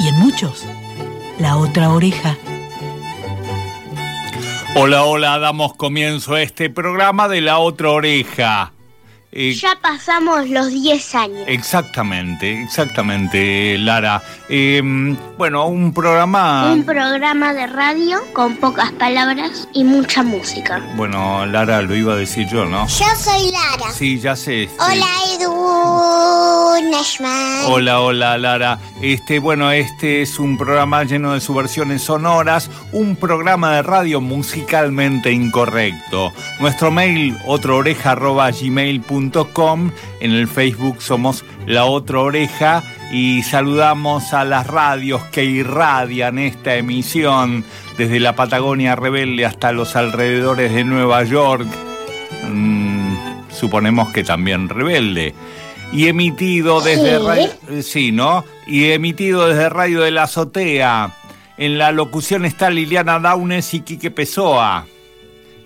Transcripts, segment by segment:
y en muchos la otra oreja. Hola, hola, damos comienzo a este programa de la otra oreja. Eh, ya pasamos los 10 años. Exactamente, exactamente, Lara. Em, bueno, un programa... Un programa de radio con pocas palabras y mucha música. Bueno, Lara, lo iba a decir yo, ¿no? Yo soy Lara. Sí, ya sé. Hola, Edu Nashman. Hola, hola, Lara. Este, bueno, este es un programa lleno de subversiones sonoras, un programa de radio musicalmente incorrecto. Nuestro mail, otrooreja.gmail.com en el Facebook somos La Otra Oreja y saludamos a las radios que irradian esta emisión desde la Patagonia Rebelde hasta los alrededores de Nueva York. Mm, suponemos que también rebelde. Y emitido desde radio, sí, ¿no? Y emitido desde Radio de la Azotea. En la locución está Liliana Daunes y Quique Pessoa.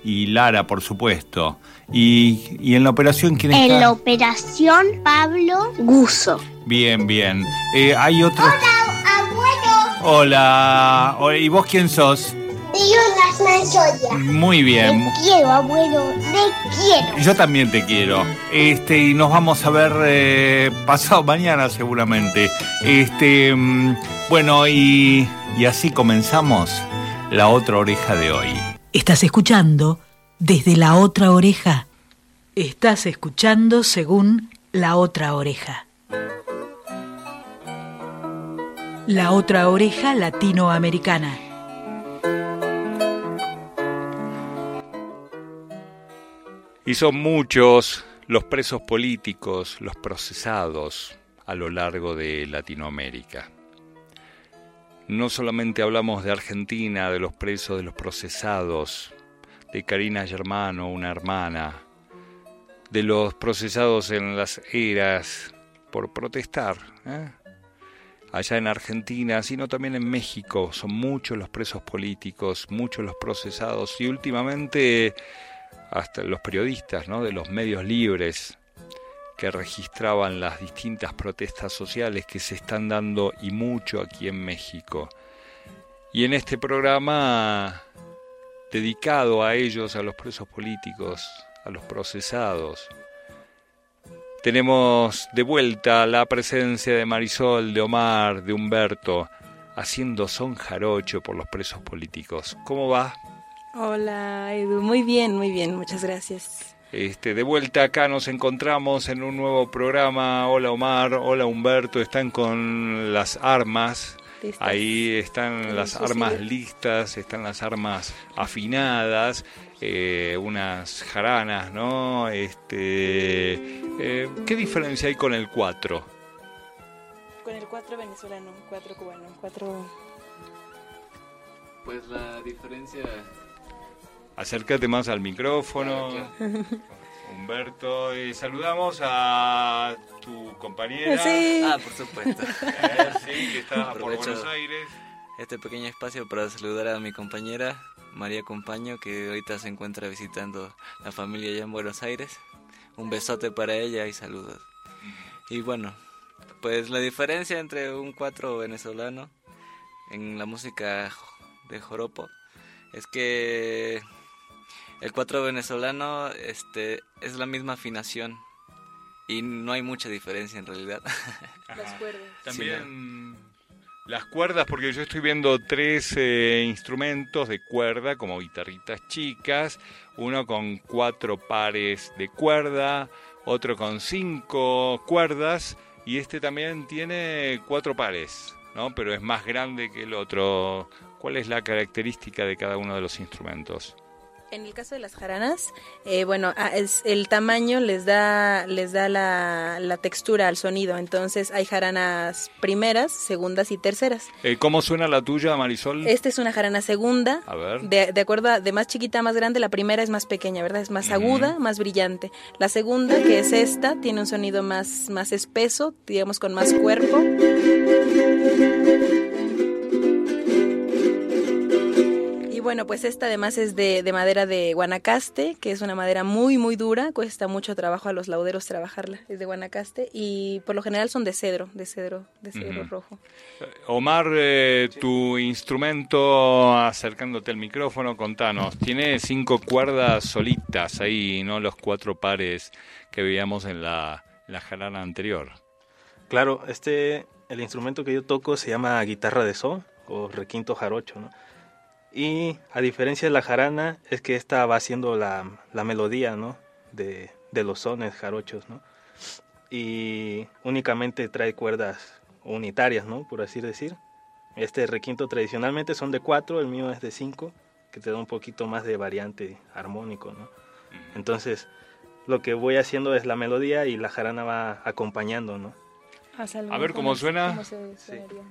Y Lara, por supuesto. Y, en la operación, ¿quién está? En la operación, Pablo Guso. Bien, bien. Eh, hay otro. Hola, abuelo. Hola. ¿Y vos quién sos? Yo. Muy bien. Te quiero, abuelo. Te quiero. Yo también te quiero. Este, y nos vamos a ver eh, pasado mañana seguramente. Este, mm, bueno, y, y así comenzamos la otra oreja de hoy. Estás escuchando desde la otra oreja. Estás escuchando según la otra oreja. La otra oreja latinoamericana. Y son muchos los presos políticos, los procesados a lo largo de Latinoamérica. No solamente hablamos de Argentina, de los presos, de los procesados, de Karina Germano, una hermana, de los procesados en las eras por protestar, ¿eh? allá en Argentina, sino también en México. Son muchos los presos políticos, muchos los procesados y últimamente hasta los periodistas ¿no? de los medios libres que registraban las distintas protestas sociales que se están dando y mucho aquí en México. Y en este programa dedicado a ellos, a los presos políticos, a los procesados. Tenemos de vuelta la presencia de Marisol, de Omar, de Humberto, haciendo son jarocho por los presos políticos. ¿Cómo va? Hola, Edu. Muy bien, muy bien. Muchas gracias. Este, de vuelta acá nos encontramos en un nuevo programa. Hola Omar, hola Humberto, están con las armas Ahí están las armas listas, están las armas afinadas, eh, unas jaranas, ¿no? Este, eh, ¿Qué diferencia hay con el 4? Con el 4 venezolano, 4 cubano, 4... Pues la diferencia... Acércate más al micrófono. Humberto, y saludamos a tu compañera. Sí. Ah, por supuesto. Eh, sí, que está por Buenos Aires. Este pequeño espacio para saludar a mi compañera María Compaño, que ahorita se encuentra visitando la familia allá en Buenos Aires. Un besote para ella y saludos. Y bueno, pues la diferencia entre un cuatro venezolano en la música de joropo es que el cuatro venezolano este, es la misma afinación y no hay mucha diferencia en realidad. Las cuerdas. También las cuerdas, porque yo estoy viendo tres eh, instrumentos de cuerda, como guitarritas chicas, uno con cuatro pares de cuerda, otro con cinco cuerdas, y este también tiene cuatro pares, ¿no? Pero es más grande que el otro. ¿Cuál es la característica de cada uno de los instrumentos? En el caso de las jaranas, eh, bueno, es, el tamaño les da, les da la, la textura al sonido. Entonces hay jaranas primeras, segundas y terceras. Eh, ¿Cómo suena la tuya, Marisol? Esta es una jarana segunda. A ver. De, de acuerdo a de más chiquita a más grande, la primera es más pequeña, ¿verdad? Es más Ujú. aguda, más brillante. La segunda, que es esta, tiene un sonido más, más espeso, digamos con más cuerpo. Bueno, pues esta además es de, de madera de Guanacaste, que es una madera muy, muy dura. Cuesta mucho trabajo a los lauderos trabajarla. Es de Guanacaste y por lo general son de cedro, de cedro, de cedro rojo. Omar, eh, tu instrumento, acercándote al micrófono, contanos. Tiene cinco cuerdas solitas ahí, no los cuatro pares que veíamos en la, la jarana anterior. Claro, este, el instrumento que yo toco se llama guitarra de sol o requinto jarocho, ¿no? Y a diferencia de la jarana, es que esta va haciendo la, la melodía, ¿no? De, de los sones jarochos, ¿no? Y únicamente trae cuerdas unitarias, ¿no? Por así decir. Este requinto tradicionalmente son de cuatro, el mío es de cinco, que te da un poquito más de variante armónico, ¿no? Entonces, lo que voy haciendo es la melodía y la jarana va acompañando, ¿no? A ver cómo suena. ¿Cómo se sonaría?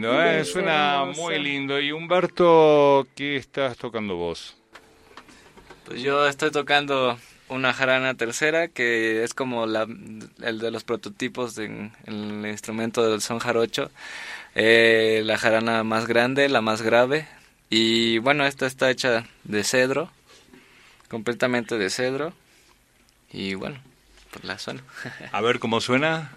Lindo, ¿eh? Es Suena hermoso. muy lindo. Y Humberto, ¿qué estás tocando vos? Pues yo estoy tocando una jarana tercera que es como la, el de los prototipos en, en el instrumento del son jarocho. Eh, la jarana más grande, la más grave. Y bueno, esta está hecha de cedro, completamente de cedro. Y bueno, pues la suena. A ver cómo suena.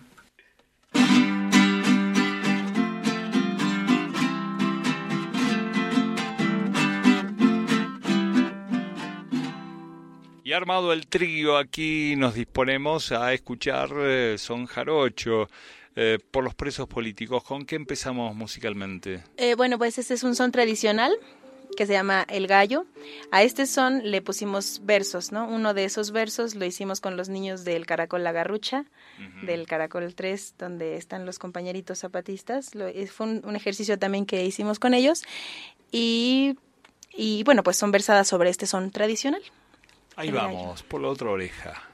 Y armado el trío, aquí nos disponemos a escuchar eh, Son Jarocho eh, por los presos políticos. ¿Con qué empezamos musicalmente? Eh, bueno, pues este es un son tradicional que se llama El Gallo. A este son le pusimos versos, ¿no? Uno de esos versos lo hicimos con los niños del Caracol La Garrucha, del Caracol 3, donde están los compañeritos zapatistas. Lo- fue un, un ejercicio también que hicimos con ellos. Y, y bueno, pues son versadas sobre este son tradicional. Ahí vamos, por la otra oreja.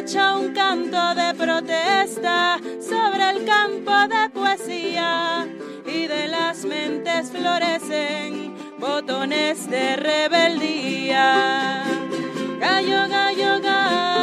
Echa un canto de protesta sobre el campo de poesía y de las mentes florecen botones de rebeldía. Gallo, gallo, gallo,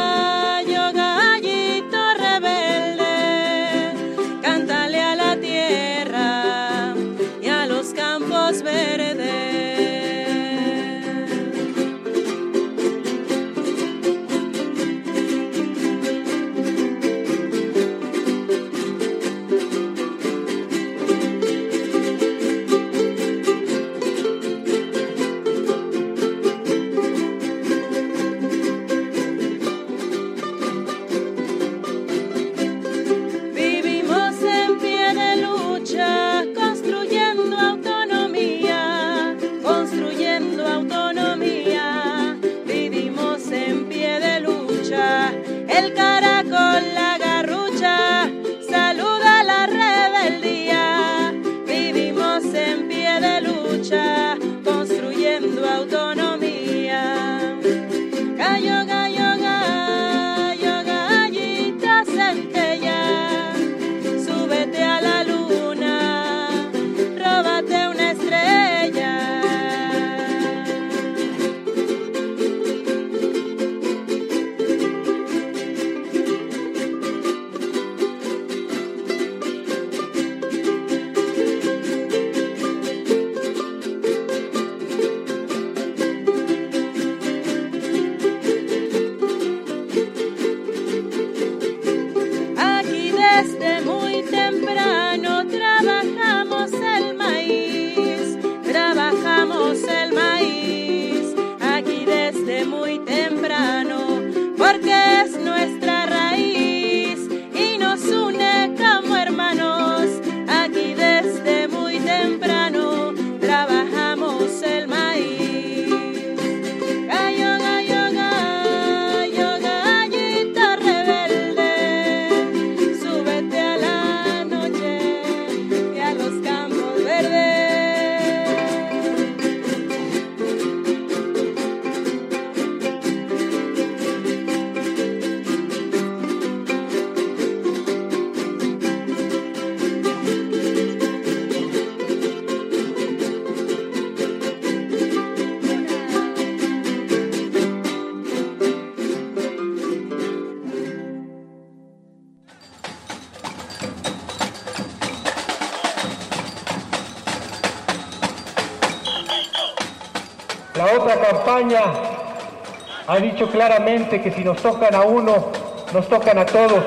claramente que si nos tocan a uno, nos tocan a todos.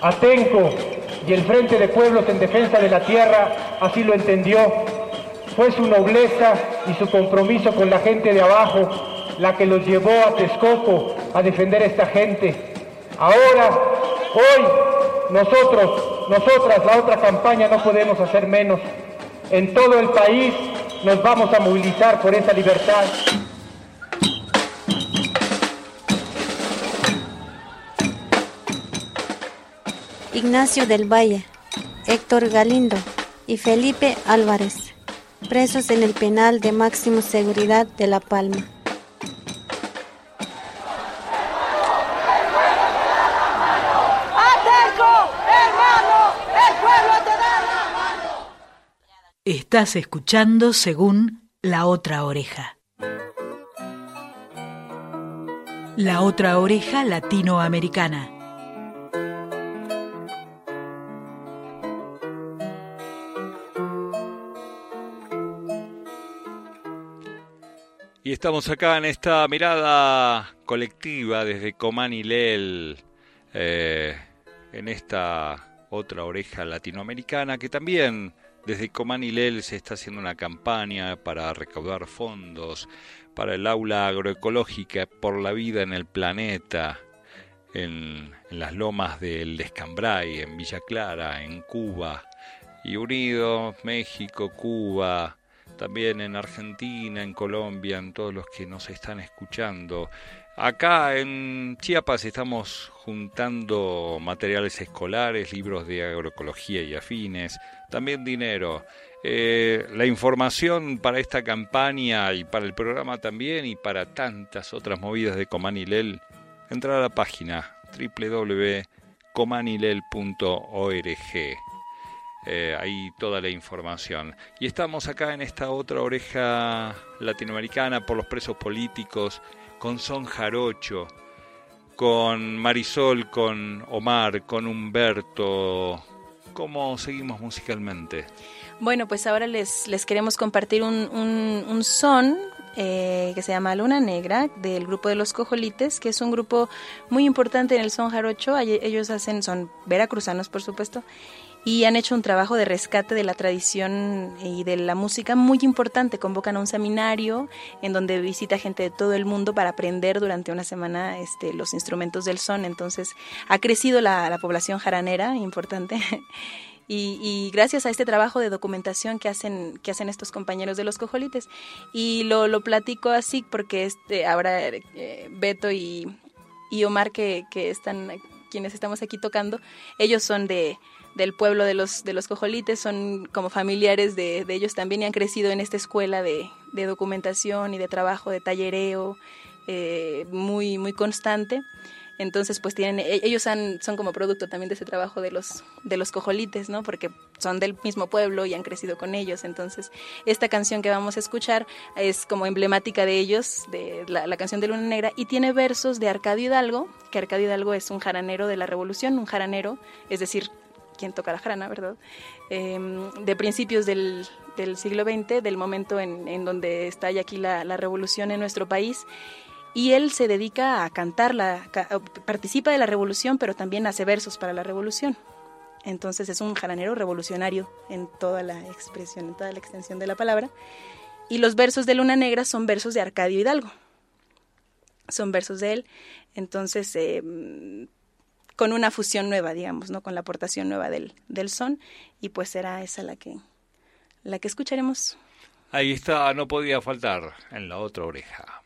Atenco y el Frente de Pueblos en Defensa de la Tierra así lo entendió. Fue su nobleza y su compromiso con la gente de abajo la que los llevó a Texcoco a defender a esta gente. Ahora, hoy, nosotros, nosotras, la otra campaña, no podemos hacer menos. En todo el país nos vamos a movilizar por esa libertad. Ignacio del Valle, Héctor Galindo y Felipe Álvarez, presos en el penal de máxima seguridad de La Palma. Estás escuchando según La Otra Oreja. La Otra Oreja Latinoamericana. Estamos acá en esta mirada colectiva desde Comán y Lel, eh, en esta otra oreja latinoamericana que también desde Comán y Lel se está haciendo una campaña para recaudar fondos para el aula agroecológica por la vida en el planeta, en, en las lomas del Descambray, en Villa Clara, en Cuba, y unido México, Cuba, también en Argentina, en Colombia, en todos los que nos están escuchando. Acá en Chiapas estamos juntando materiales escolares, libros de agroecología y afines, también dinero. Eh, la información para esta campaña y para el programa también y para tantas otras movidas de Comanilel, entra a la página www.comanilel.org. Eh, ahí toda la información. Y estamos acá en esta otra oreja latinoamericana por los presos políticos, con Son Jarocho, con Marisol, con Omar, con Humberto. ¿Cómo seguimos musicalmente? Bueno, pues ahora les, les queremos compartir un, un, son eh, que se llama Luna Negra del grupo de los Cojolites, que es un grupo muy importante en el son jarocho. Ellos hacen, son veracruzanos por supuesto, y han hecho un trabajo de rescate de la tradición y de la música muy importante. Convocan a un seminario en donde visita gente de todo el mundo para aprender durante una semana este, los instrumentos del son. Entonces ha crecido la, la población jaranera, importante. Y, gracias a este trabajo de documentación que hacen que hacen estos compañeros de los cojolites y lo, lo platico así porque este ahora eh, Beto y, y Omar que, que están quienes estamos aquí tocando ellos son de del pueblo de los, de los cojolites, son como familiares de, ellos también y han crecido en esta escuela de, documentación y de trabajo, de tallereo, eh, muy, muy constante. Entonces, pues tienen, e, ellos han, son como producto también de ese trabajo de los, de los cojolites, ¿no? Porque son del mismo pueblo y han crecido con ellos. Entonces, esta canción que vamos a escuchar es como emblemática de ellos, de la, la canción de Luna Negra, y tiene versos de Arcadio Hidalgo, que Arcadio Hidalgo es un jaranero de la revolución, un jaranero, es decir, quien toca la jarana, ¿verdad? Em, de principios del, del, siglo XX, del momento en, en donde está aquí la, la, revolución en nuestro país. Y él se dedica a cantar, la, participa de la revolución, pero también hace versos para la revolución. Entonces es un jaranero revolucionario en toda la expresión, en toda la extensión de la palabra. Y los versos de Luna Negra son versos de Arcadio Hidalgo. Son versos de él. Entonces, eh, con una fusión nueva, digamos, ¿no? Con la aportación nueva del, del son y pues será esa la que la que escucharemos. Ahí está, no podía faltar en la otra oreja.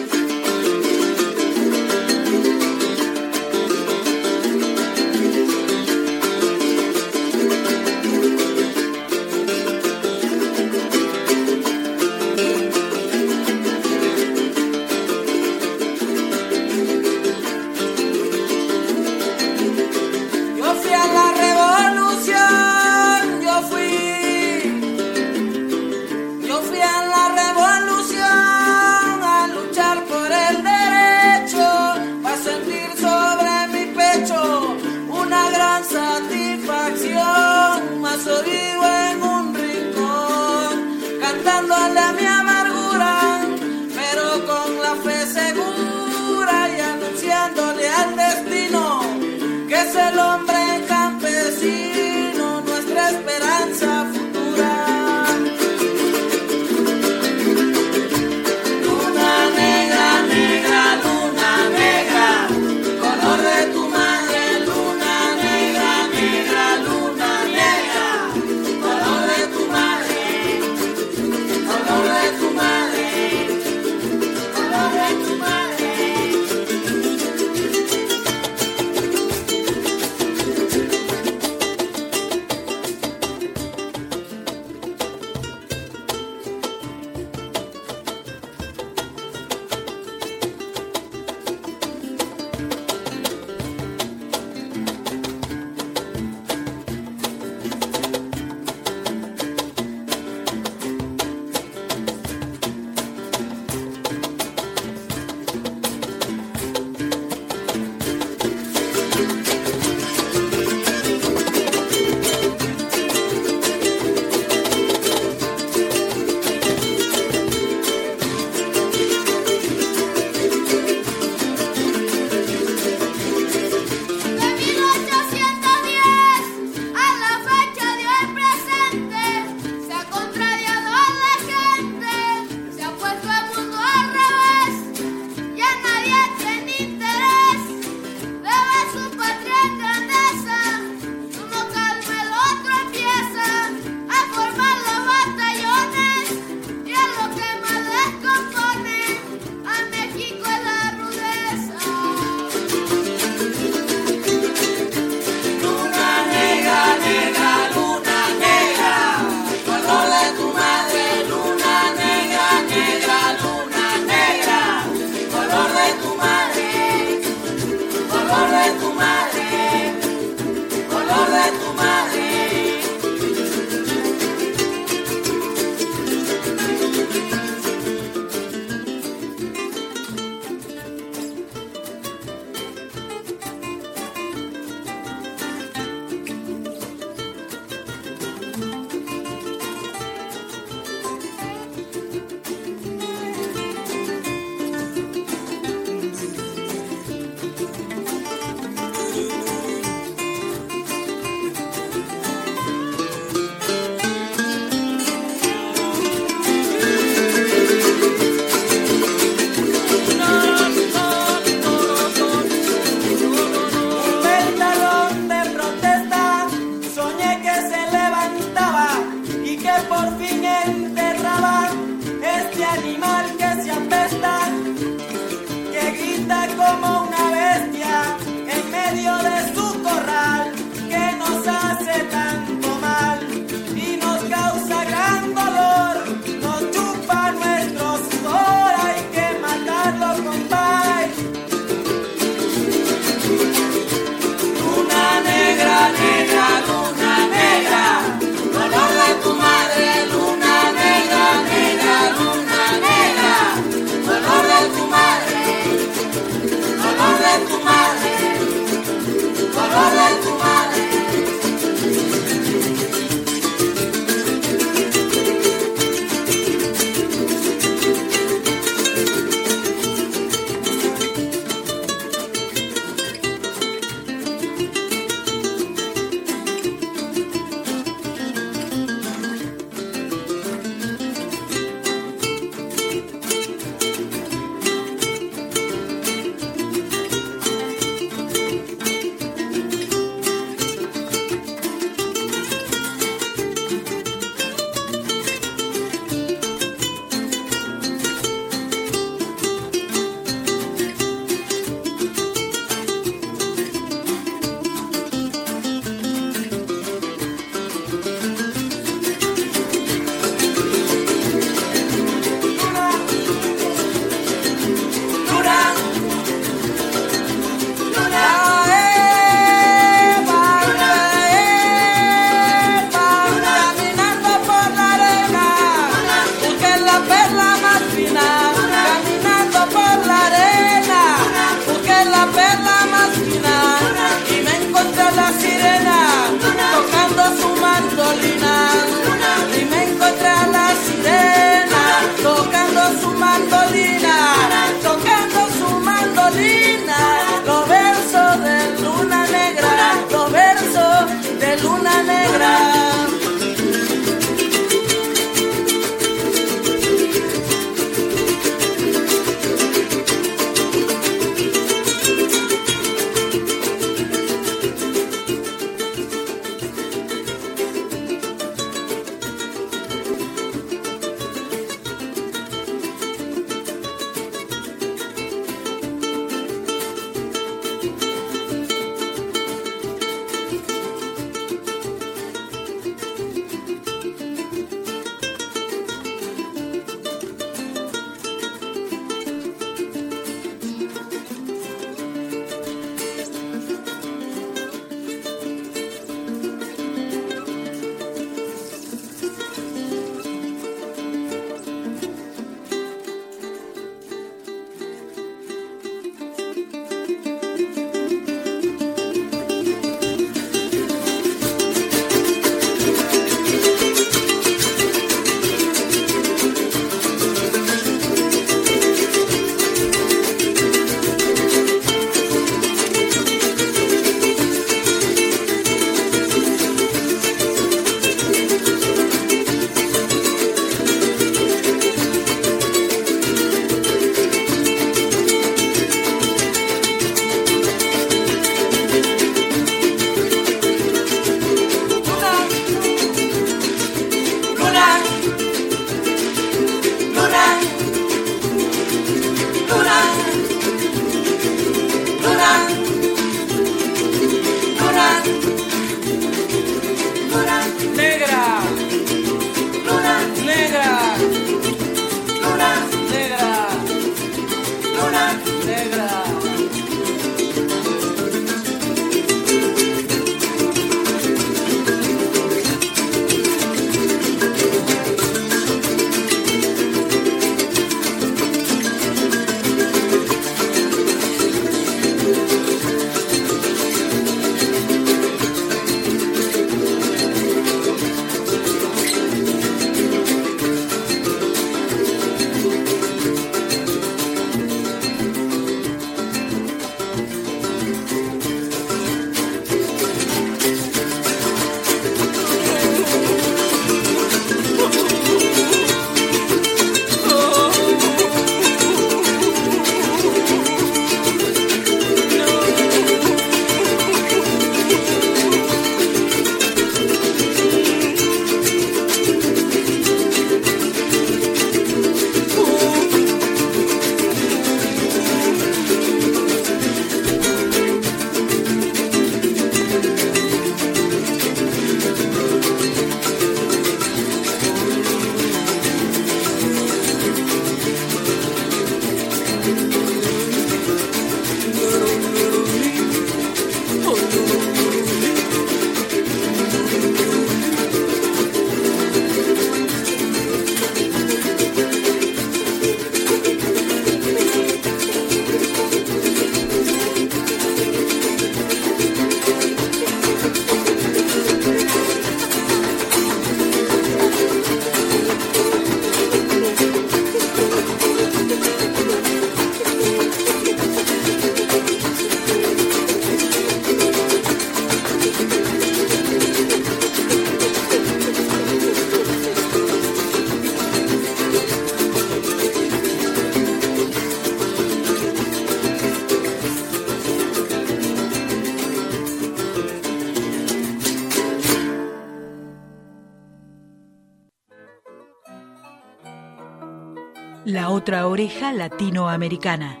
Otra oreja latinoamericana.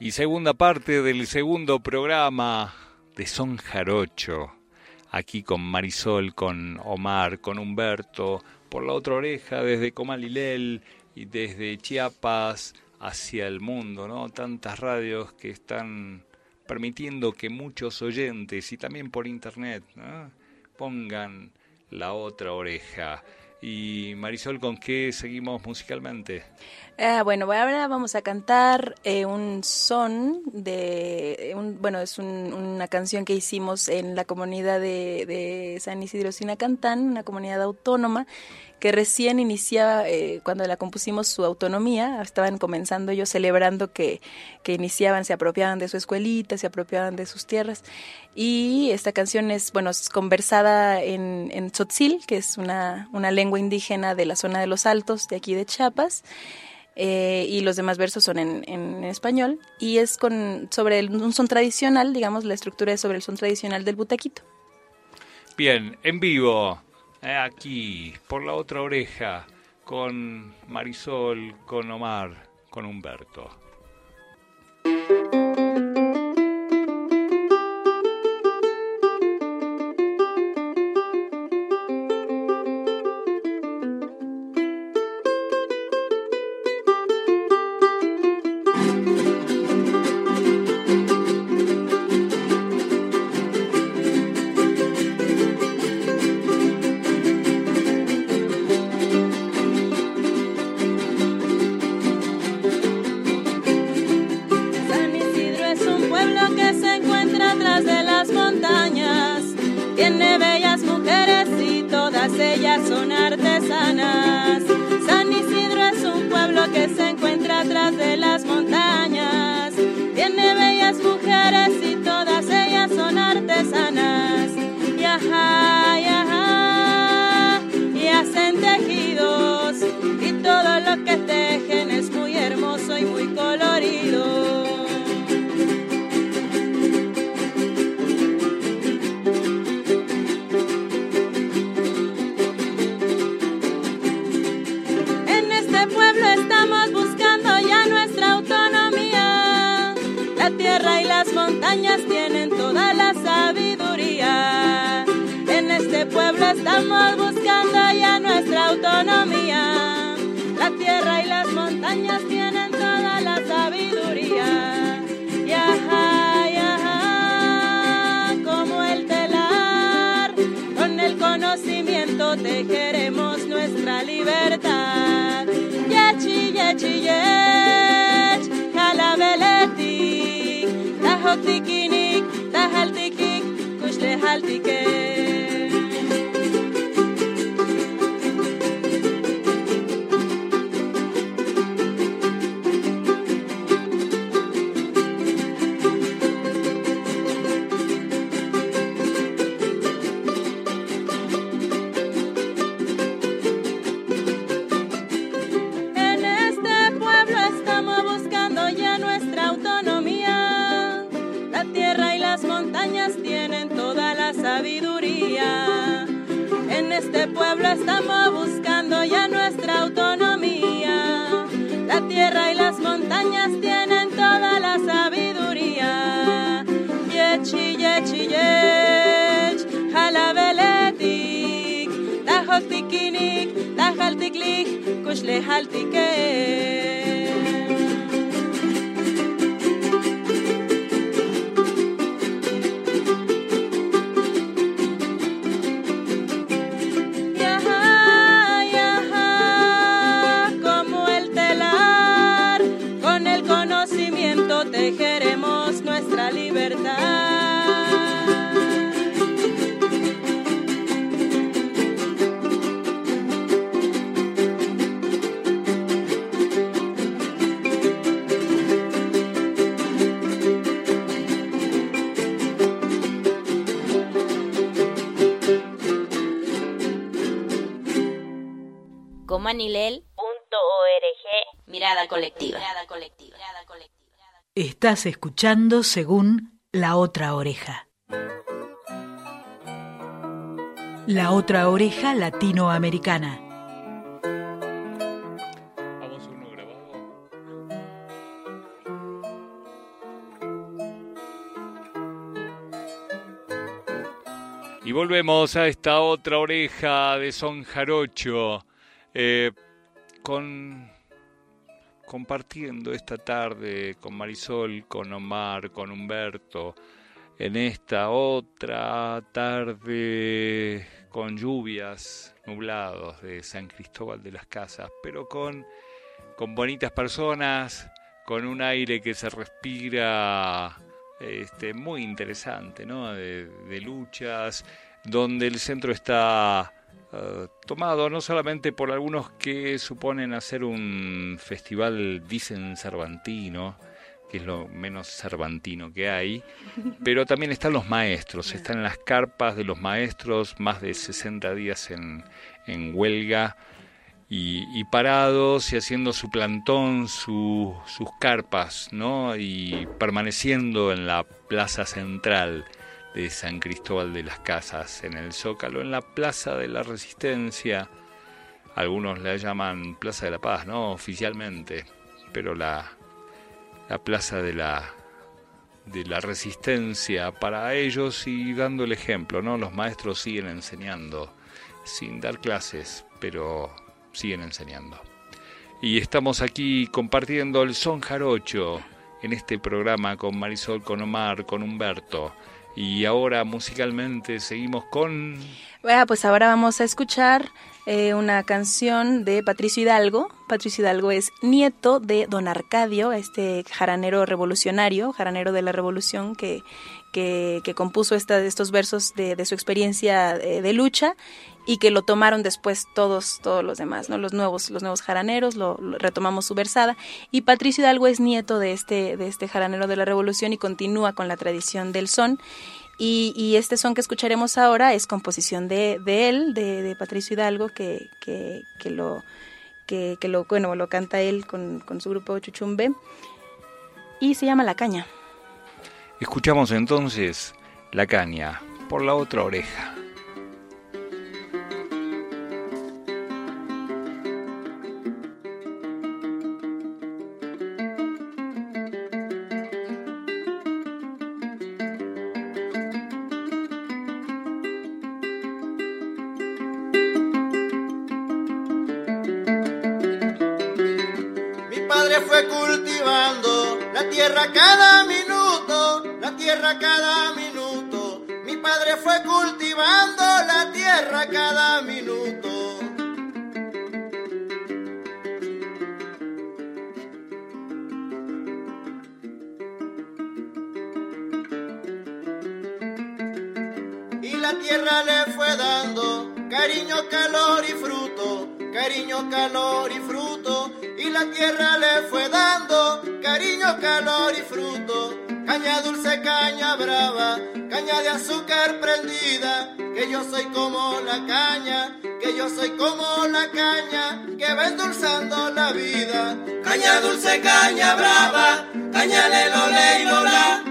Y segunda parte del segundo programa de Son Jarocho, aquí con Marisol, con Omar, con Humberto, por la otra oreja desde Comalilel y desde Chiapas hacia el mundo, ¿no? Tantas radios que están permitiendo que muchos oyentes y también por internet pongan la otra oreja. Y Marisol, ¿con qué seguimos musicalmente? Ah, bueno, ahora vamos a cantar eh, un son de, un, bueno, es una canción que hicimos en la comunidad de, de San Isidro Sinacantán, una comunidad autónoma que recién iniciaba, eh, cuando la compusimos su autonomía, estaban comenzando ellos celebrando que, que iniciaban, se apropiaban de su escuelita, se apropiaban de sus tierras. Y esta canción es, bueno, es conversada en, en Tzotzil, que es una, una lengua indígena de la zona de los Altos, de aquí de Chiapas. Eh, y los demás versos son en, en, español y es con sobre el, un son tradicional, digamos, la estructura es sobre el son tradicional del butaquito. Bien, en vivo, aquí, por la otra oreja, con Marisol, con Omar, con Humberto. Mirada colectiva. Estás escuchando según La Otra Oreja. La Otra Oreja Latinoamericana. Y volvemos a esta otra oreja de son jarocho, eh, con compartiendo esta tarde con Marisol, con Omar, con Humberto, en esta otra tarde con lluvias, nublados de San Cristóbal de las Casas, pero con, con bonitas personas, con un aire que se respira este, muy interesante, ¿no? de, de luchas, donde el centro está Uh, tomado no solamente por algunos que suponen hacer un festival, dicen cervantino, que es lo menos cervantino que hay, pero también están los maestros, están las carpas de los maestros, más de 60 días en, en huelga y, y, parados y haciendo su plantón, su, sus carpas, ¿no? y permaneciendo en la plaza central de San Cristóbal de las Casas, en el Zócalo, en la Plaza de la Resistencia. Algunos la llaman Plaza de la Paz, no oficialmente, pero la, la Plaza de la, de la Resistencia para ellos y dando el ejemplo, ¿no? Los maestros siguen enseñando, sin dar clases, pero siguen enseñando. Y estamos aquí compartiendo el son jarocho en este programa con Marisol, con Omar, con Humberto. Y ahora musicalmente seguimos con... Bueno, pues ahora vamos a escuchar eh, una canción de Patricio Hidalgo. Patricio Hidalgo es nieto de don Arcadio, este jaranero revolucionario, jaranero de la revolución que, que, compuso esta, estos versos de, su experiencia de, de, lucha y que lo tomaron después todos todos los demás, ¿no? Los nuevos los nuevos jaraneros, lo, retomamos su versada y Patricio Hidalgo es nieto de este de este jaranero de la Revolución y continúa con la tradición del son. Y, este son que escucharemos ahora es composición de, de él, de, de, Patricio Hidalgo, que, que, lo que, que, lo bueno lo canta él con, con su grupo Chuchumbe y se llama La Caña. Escuchamos entonces La Caña por la otra oreja. Cada minuto. Y la tierra le fue dando cariño, calor y fruto, cariño, calor y fruto. Y la tierra le fue dando cariño, calor y fruto. Caña dulce, caña brava, caña de azúcar prendida, que yo soy como la caña, que yo soy como la caña, que va endulzando la vida. Caña dulce, caña brava, caña lelo, le, lola,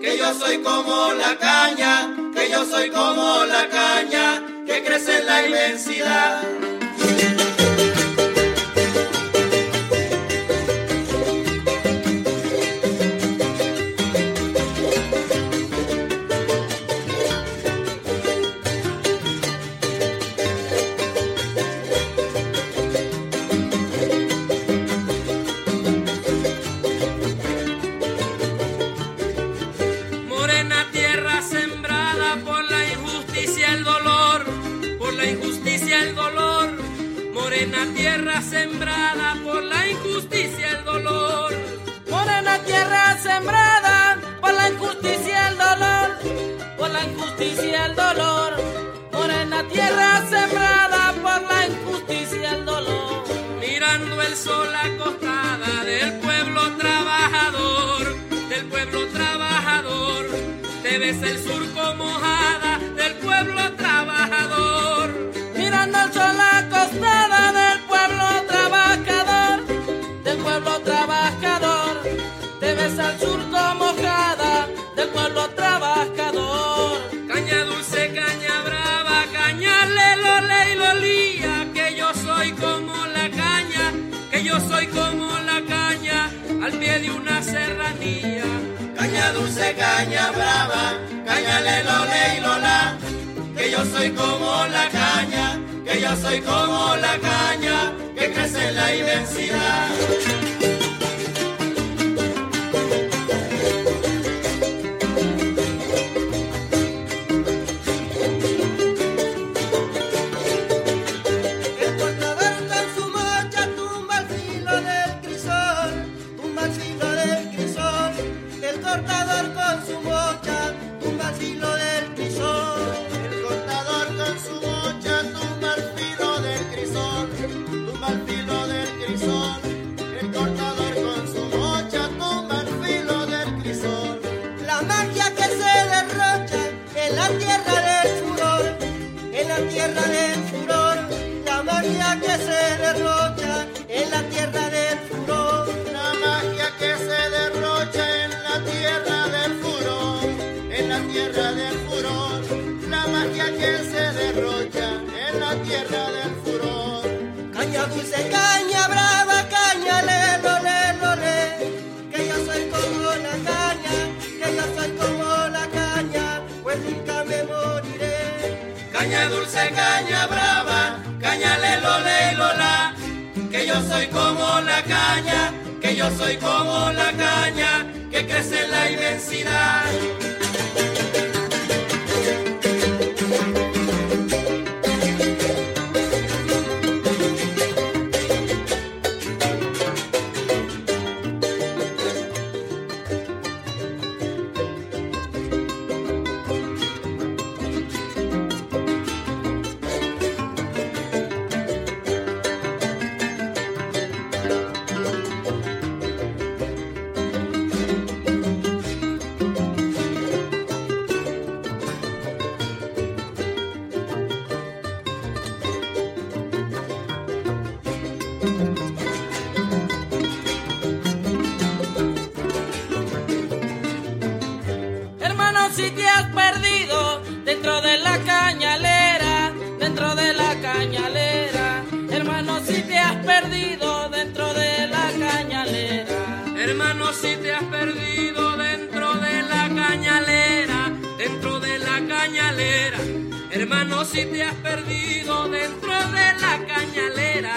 que yo soy como la caña, que yo soy como la caña, que crece en la inmensidad. Injusticia, el dolor. Morena tierra sembrada por la injusticia, el dolor. Mirando el sol acostada del pueblo trabajador, del pueblo trabajador. Te ves el surco mojada del pueblo trabajador. Mirando el sol acostada caña brava, caña le, y lola, que yo soy como la caña, que yo soy como la caña, que crece en la inmensidad. La que se derrocha en la tierra del furor. Caña dulce, caña brava, caña lelo, lelo, le, que yo soy como la caña, que yo soy como la caña, pues nunca me moriré. Caña dulce, caña brava, caña lelo, le, lola, que yo soy como la caña, que yo soy como la caña, que crece en la inmensidad. Hermano, si te has perdido dentro de la cañalera,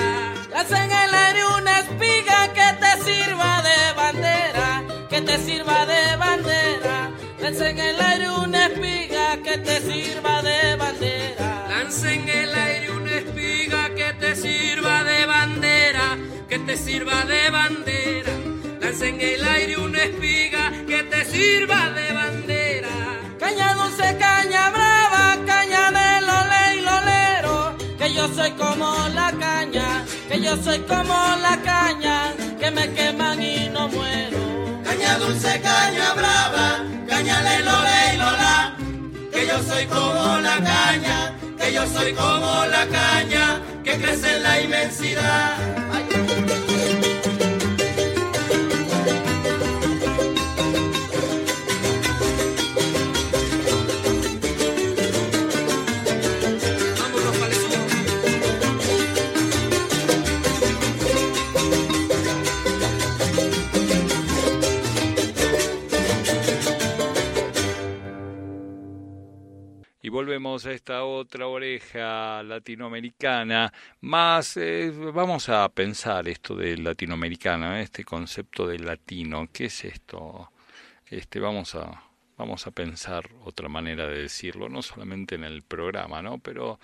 lanza en el aire una espiga que te sirva de bandera, que te sirva de bandera. Lanza en el aire una espiga que te sirva de bandera. Lanza en el aire una espiga que te sirva de bandera, que te sirva de bandera. Lanza en el aire una espiga que te sirva de soy como la caña, que yo soy como la caña, que me queman y no muero. Caña dulce, caña brava, caña de lole y lola. Que yo soy como la caña, que yo soy como la caña, que crece en la inmensidad. Volvemos a esta otra oreja latinoamericana. Más eh, vamos a pensar esto de latinoamericana, este concepto de latino. ¿Qué es esto? Este, vamos a vamos a pensar otra manera de decirlo, no solamente en el programa, ¿no? Pero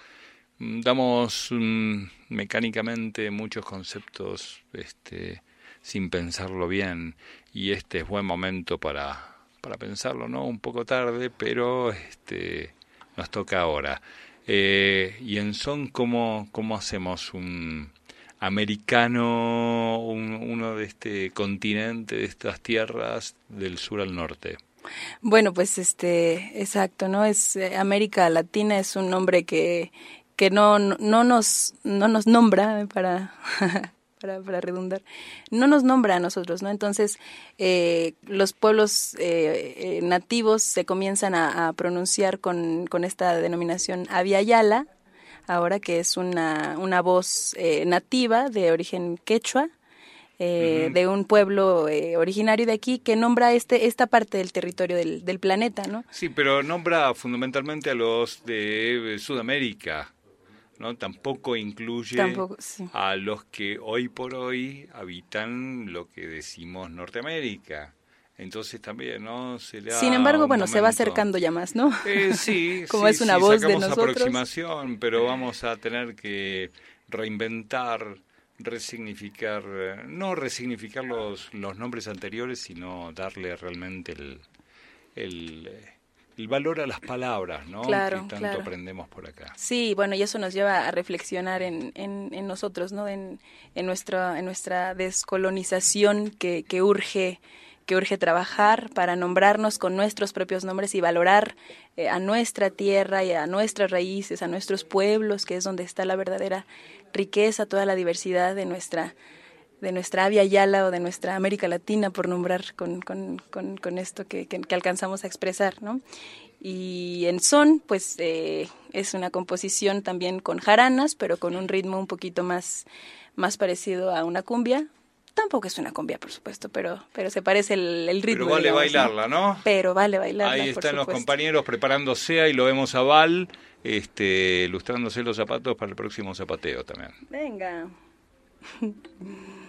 mm, damos mm, mecánicamente muchos conceptos este, sin pensarlo bien y este es buen momento para, para pensarlo, ¿no? Un poco tarde, pero este, nos toca ahora. Eh, y en son, ¿cómo, cómo hacemos un americano, un- uno de este continente, de estas tierras del sur al norte? Bueno, pues este, exacto, ¿no? Es eh, América Latina es un nombre que, que no, no, no nos, no nos nombra para, para, para redundar, no nos nombra a nosotros, ¿no? Entonces, eh, los pueblos eh, eh, nativos se comienzan a, a pronunciar con, con esta denominación Aviala, ahora que es una, una voz eh, nativa de origen quechua, eh, de un pueblo eh, originario de aquí que nombra este esta parte del territorio del, del planeta, ¿no? Sí, pero nombra fundamentalmente a los de eh, Sudamérica, ¿no? Tampoco incluye Tampoco, sí. a los que hoy por hoy habitan lo que decimos Norteamérica. Entonces también, ¿no? Se le Sin embargo, bueno, se va acercando ya más, ¿no? Eh, sí, Como sí, es una sí, voz de nosotros. aproximación, pero vamos a tener que reinventar, resignificar, no resignificar los, los nombres anteriores, sino darle realmente el, el, eh, el valor a las palabras, ¿no? Claro, que tanto claro. aprendemos por acá. Sí, bueno, y eso nos lleva a reflexionar en, en, en nosotros, ¿no? En, en, nuestra, en nuestra descolonización que, que urge que urge trabajar para nombrarnos con nuestros propios nombres y valorar eh, a nuestra tierra y a nuestras raíces, a nuestros pueblos, que es donde está la verdadera riqueza, toda la diversidad de nuestra de nuestra Avia Yala o de nuestra América Latina, por nombrar con, con, con, con esto que, que, que alcanzamos a expresar, ¿no? Y en son, pues eh, es una composición también con jaranas, pero con un ritmo un poquito más, más parecido a una cumbia. Tampoco es una cumbia, por supuesto, pero, pero se parece el, el ritmo. Pero vale digamos, bailarla, ¿no? Pero vale bailarla, Ahí por están los compañeros preparándose, ahí lo vemos a Val, este, lustrándose los zapatos para el próximo zapateo también. Venga.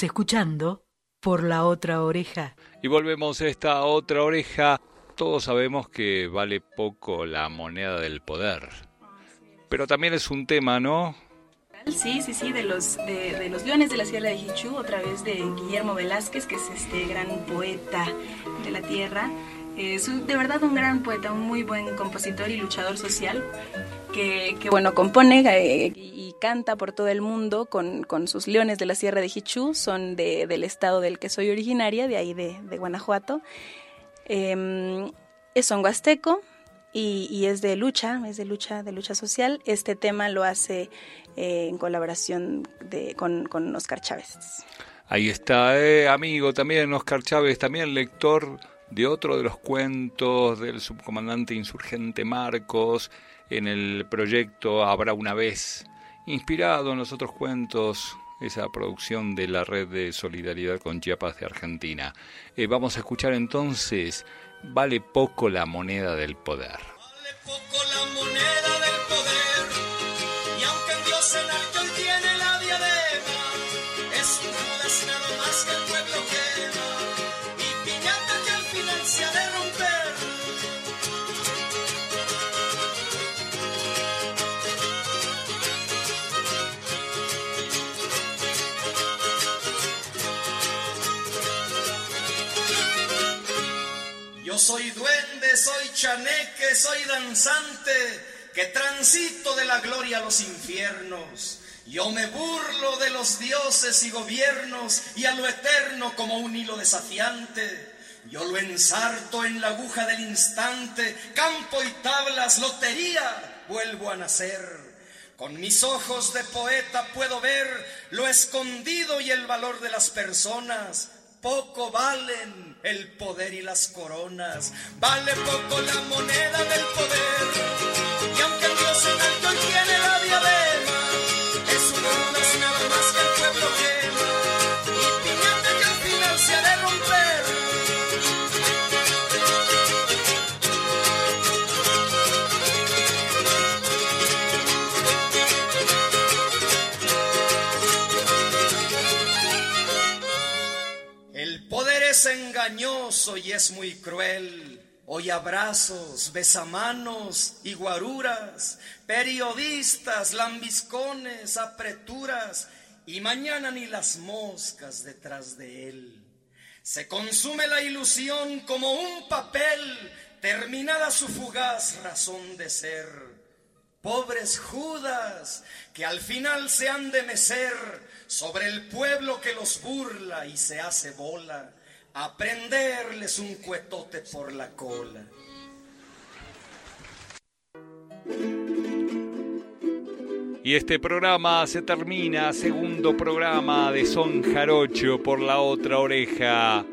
Estás escuchando por la otra oreja. Y volvemos a esta otra oreja. Todos sabemos que vale poco la moneda del poder. Pero también es un tema, ¿no? Sí, sí, sí, de los, de, de los Leones de la Sierra de Hichú, otra vez de Guillermo Velázquez, que es este gran poeta de la tierra. Es de verdad un gran poeta, un muy buen compositor y luchador social, que, que, bueno, compone eh, y canta por todo el mundo con, con sus Leones de la Sierra de Hichú, son de, del estado del que soy originaria, de ahí de, de Guanajuato. Em, es son huasteco y, es de lucha, es de lucha, de lucha social. Este tema lo hace eh, en colaboración de, con, con Oscar Chávez. Ahí está, eh, amigo, también Oscar Chávez, también lector de otro de los cuentos del subcomandante insurgente Marcos en el proyecto Habrá una vez, inspirado en los otros cuentos, esa producción de la Red de Solidaridad con Chiapas de Argentina. Eh, vamos a escuchar entonces, vale poco la moneda del poder. poco la moneda del soy duende, soy chaneque, soy danzante, que transito de la gloria a los infiernos. Yo me burlo de los dioses y gobiernos y a lo eterno como un hilo desafiante. Yo lo ensarto en la aguja del instante, campo y tablas, lotería, vuelvo a nacer. Con mis ojos de poeta puedo ver lo escondido y el valor de las personas. Poco valen el poder y las coronas. Vale poco la moneda del poder. Y es muy cruel. Hoy abrazos, besamanos y guaruras, periodistas, lambiscones, apreturas, y mañana ni las moscas detrás de él. Se consume la ilusión como un papel, terminada su fugaz razón de ser. Pobres Judas, que al final se han de mecer sobre el pueblo que los burla y se hace bola, a prenderles un cuetote por la cola. Y este programa se termina, segundo programa de Son Jarocho por la otra oreja.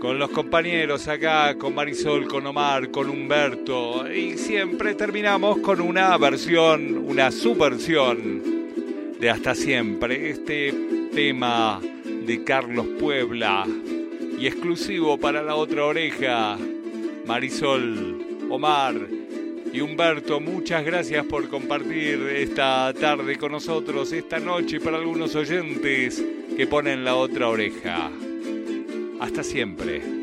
Con los compañeros acá, con Marisol, con Omar, con Humberto. Y siempre terminamos con una versión, una subversión de Hasta Siempre. Este tema de Carlos Puebla y exclusivo para la otra oreja. Marisol, Omar y Humberto, muchas gracias por compartir esta tarde con nosotros, esta noche para algunos oyentes que ponen la otra oreja. Hasta siempre.